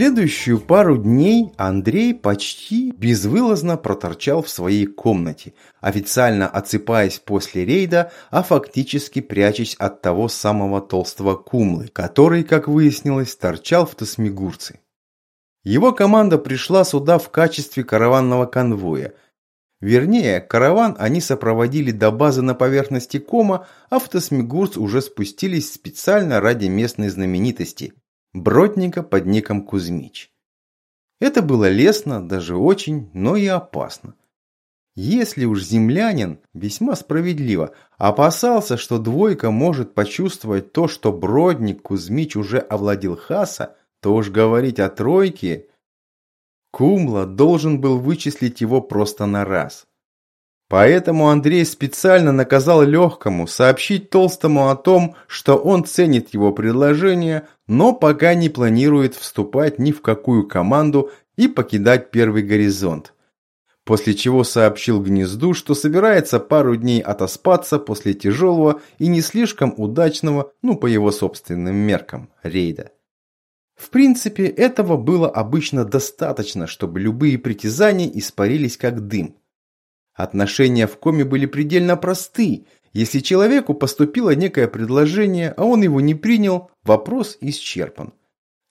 Следующую пару дней Андрей почти безвылазно проторчал в своей комнате, официально отсыпаясь после рейда, а фактически прячась от того самого толстого кумлы, который, как выяснилось, торчал в Тосмигурце. Его команда пришла сюда в качестве караванного конвоя. Вернее, караван они сопроводили до базы на поверхности Кома, а в Тосмигурц уже спустились специально ради местной знаменитости – Бродника под ником Кузьмич. Это было лестно, даже очень, но и опасно. Если уж землянин, весьма справедливо, опасался, что двойка может почувствовать то, что Бродник Кузьмич уже овладел Хаса, то уж говорить о тройке... Кумла должен был вычислить его просто на раз. Поэтому Андрей специально наказал Легкому сообщить Толстому о том, что он ценит его предложение, но пока не планирует вступать ни в какую команду и покидать первый горизонт. После чего сообщил Гнезду, что собирается пару дней отоспаться после тяжелого и не слишком удачного, ну по его собственным меркам, рейда. В принципе, этого было обычно достаточно, чтобы любые притязания испарились как дым. Отношения в коме были предельно просты. Если человеку поступило некое предложение, а он его не принял, вопрос исчерпан.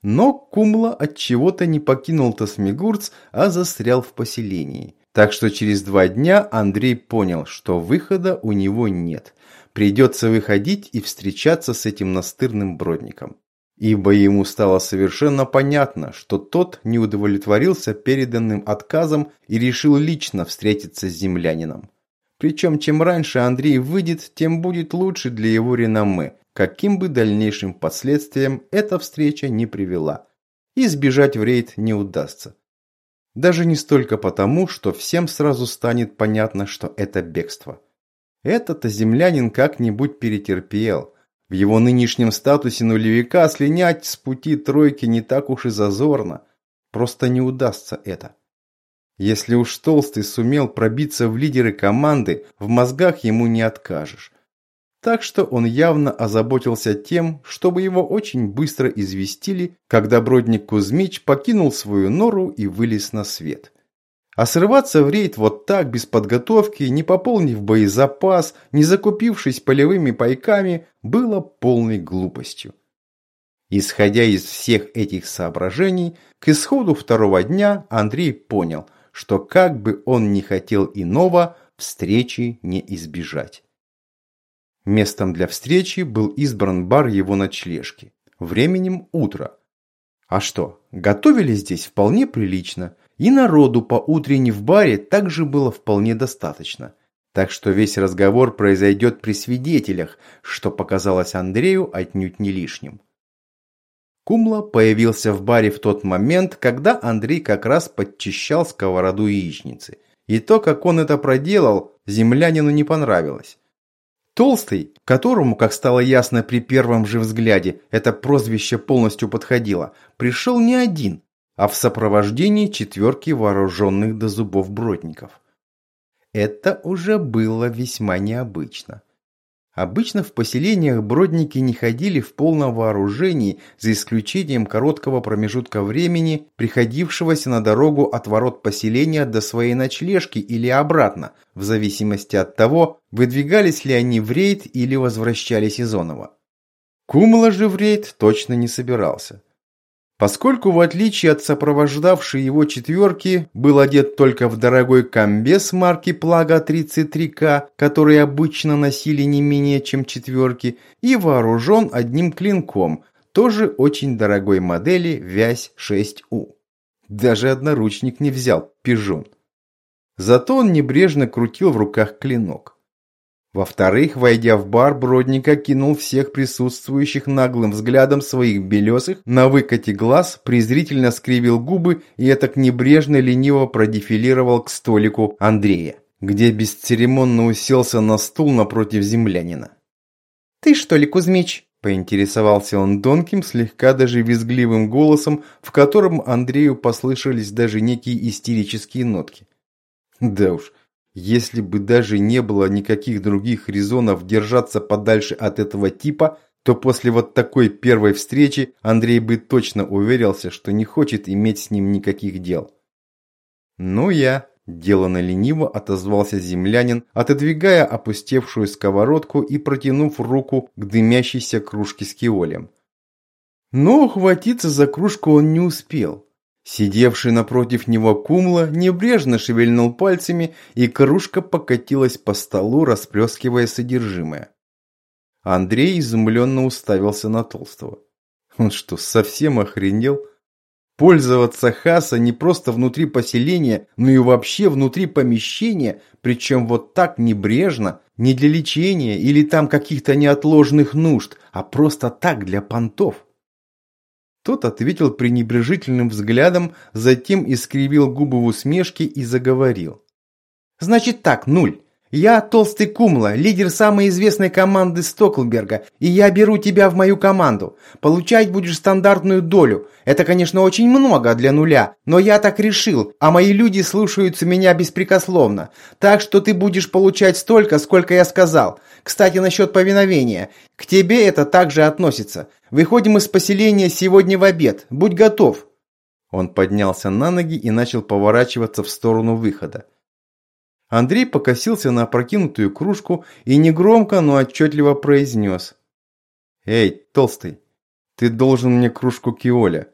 Но Кумла от чего-то не покинул Тасмигурц, а застрял в поселении. Так что через два дня Андрей понял, что выхода у него нет. Придется выходить и встречаться с этим настырным бродником ибо ему стало совершенно понятно, что тот не удовлетворился переданным отказом и решил лично встретиться с землянином. Причем чем раньше Андрей выйдет, тем будет лучше для его реноме, каким бы дальнейшим последствиям эта встреча не привела. И сбежать в рейд не удастся. Даже не столько потому, что всем сразу станет понятно, что это бегство. Это-то землянин как-нибудь перетерпел – в его нынешнем статусе нулевика слинять с пути тройки не так уж и зазорно. Просто не удастся это. Если уж Толстый сумел пробиться в лидеры команды, в мозгах ему не откажешь. Так что он явно озаботился тем, чтобы его очень быстро известили, когда бродник Кузьмич покинул свою нору и вылез на свет. А срываться в рейд вот так, без подготовки, не пополнив боезапас, не закупившись полевыми пайками, было полной глупостью. Исходя из всех этих соображений, к исходу второго дня Андрей понял, что как бы он ни хотел иного, встречи не избежать. Местом для встречи был избран бар его ночлежки. Временем утро. А что, готовили здесь вполне прилично – и народу по утренней в баре также было вполне достаточно. Так что весь разговор произойдет при свидетелях, что показалось Андрею отнюдь не лишним. Кумла появился в баре в тот момент, когда Андрей как раз подчищал сковороду яичницы. И то, как он это проделал, землянину не понравилось. Толстый, которому, как стало ясно при первом же взгляде, это прозвище полностью подходило, пришел не один, а в сопровождении четверки вооруженных до зубов бродников. Это уже было весьма необычно. Обычно в поселениях бродники не ходили в полном вооружении, за исключением короткого промежутка времени, приходившегося на дорогу от ворот поселения до своей ночлежки или обратно, в зависимости от того, выдвигались ли они в рейд или возвращались из Онова. Кумла же в рейд точно не собирался. Поскольку, в отличие от сопровождавшей его четверки, был одет только в дорогой комбез марки Плага 33К, который обычно носили не менее чем четверки, и вооружен одним клинком, тоже очень дорогой модели Вязь 6У. Даже одноручник не взял, пижон. Зато он небрежно крутил в руках клинок. Во-вторых, войдя в бар, Бродника кинул всех присутствующих наглым взглядом своих белесых, на выкате глаз, презрительно скривил губы и этак небрежно лениво продефилировал к столику Андрея, где бесцеремонно уселся на стул напротив землянина. «Ты что ли, Кузьмич?» – поинтересовался он тонким, слегка даже визгливым голосом, в котором Андрею послышались даже некие истерические нотки. Да уж, если бы даже не было никаких других резонов держаться подальше от этого типа, то после вот такой первой встречи Андрей бы точно уверился, что не хочет иметь с ним никаких дел. «Ну я», – делано лениво отозвался землянин, отодвигая опустевшую сковородку и протянув руку к дымящейся кружке с киолем. Но ухватиться за кружку он не успел. Сидевший напротив него кумла небрежно шевельнул пальцами, и кружка покатилась по столу, расплескивая содержимое. Андрей изумленно уставился на Толстого. Он что, совсем охренел? Пользоваться Хаса не просто внутри поселения, но и вообще внутри помещения, причем вот так небрежно, не для лечения или там каких-то неотложных нужд, а просто так для понтов. Тот ответил пренебрежительным взглядом, затем искривил губы в усмешке и заговорил. «Значит так, нуль. Я Толстый Кумла, лидер самой известной команды Стоклберга, и я беру тебя в мою команду. Получать будешь стандартную долю. Это, конечно, очень много для нуля, но я так решил, а мои люди слушаются меня беспрекословно. Так что ты будешь получать столько, сколько я сказал. Кстати, насчет повиновения. К тебе это также относится. Выходим из поселения сегодня в обед. Будь готов». Он поднялся на ноги и начал поворачиваться в сторону выхода. Андрей покосился на опрокинутую кружку и негромко, но отчетливо произнес. «Эй, толстый, ты должен мне кружку киоля».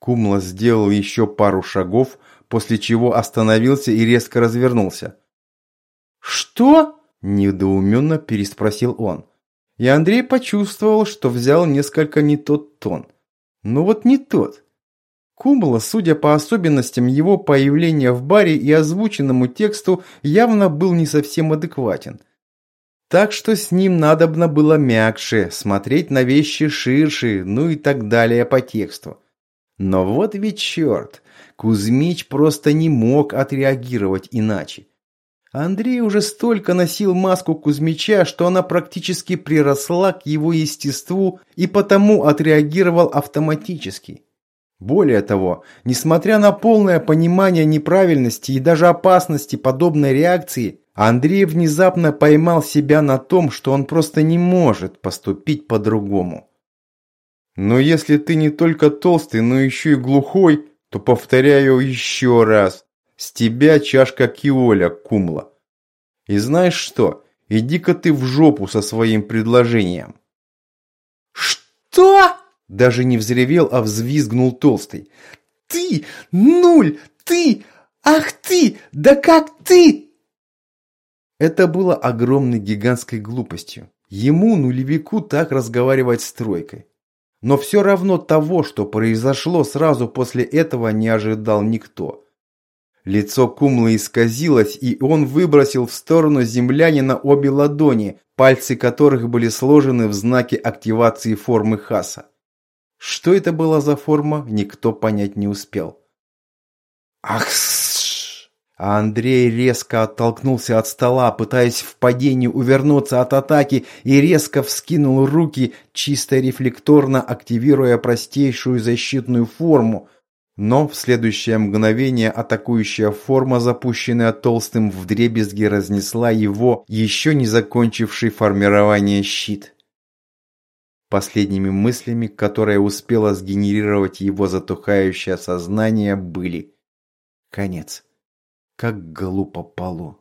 Кумла сделал еще пару шагов, после чего остановился и резко развернулся. «Что?» – недоуменно переспросил он. И Андрей почувствовал, что взял несколько не тот тон. Ну вот не тот. Кумбла, судя по особенностям его появления в баре и озвученному тексту, явно был не совсем адекватен. Так что с ним надобно было мягче, смотреть на вещи ширше, ну и так далее по тексту. Но вот ведь черт, Кузьмич просто не мог отреагировать иначе. Андрей уже столько носил маску Кузьмича, что она практически приросла к его естеству и потому отреагировал автоматически. Более того, несмотря на полное понимание неправильности и даже опасности подобной реакции, Андрей внезапно поймал себя на том, что он просто не может поступить по-другому. Но если ты не только толстый, но еще и глухой, то повторяю еще раз. С тебя чашка киоля, кумла. И знаешь что? Иди-ка ты в жопу со своим предложением. Что? Даже не взревел, а взвизгнул толстый. «Ты! Нуль! Ты! Ах ты! Да как ты!» Это было огромной гигантской глупостью. Ему, нулевику, так разговаривать с тройкой. Но все равно того, что произошло сразу после этого, не ожидал никто. Лицо Кумлы исказилось, и он выбросил в сторону землянина обе ладони, пальцы которых были сложены в знаке активации формы Хаса. Что это была за форма, никто понять не успел. Ах! А Андрей резко оттолкнулся от стола, пытаясь в падении увернуться от атаки, и резко вскинул руки, чисто рефлекторно активируя простейшую защитную форму. Но в следующее мгновение атакующая форма, запущенная толстым вдребезги, разнесла его, еще не закончивший формирование щит. Последними мыслями, которые успело сгенерировать его затухающее сознание, были «Конец. Как глупо Полу».